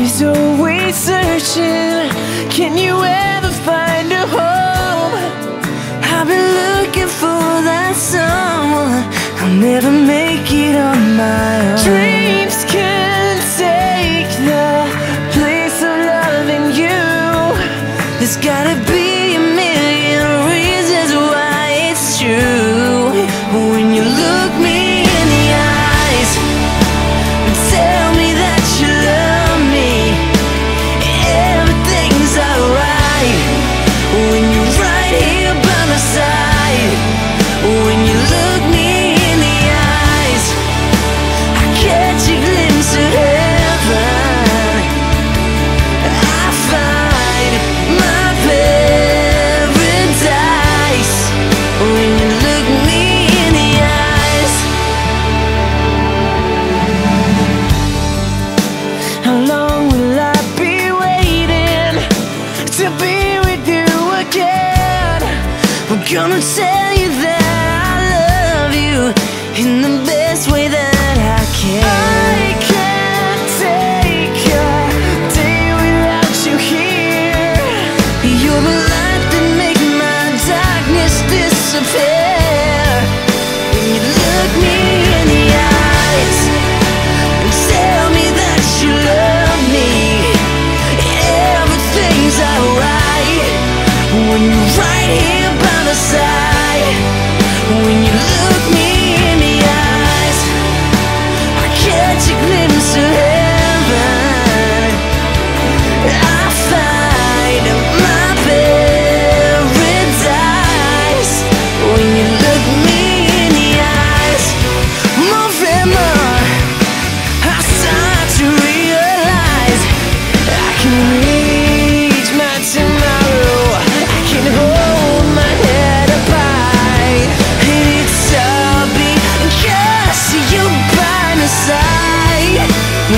She's always searching. Can you ever find a home? I've been looking for that someone. I'll never. gonna tell you that I love you in the best way that I can. I can't take a day without you here. You're the light that makes my darkness disappear. When you're right here by my side When you look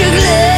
your glare.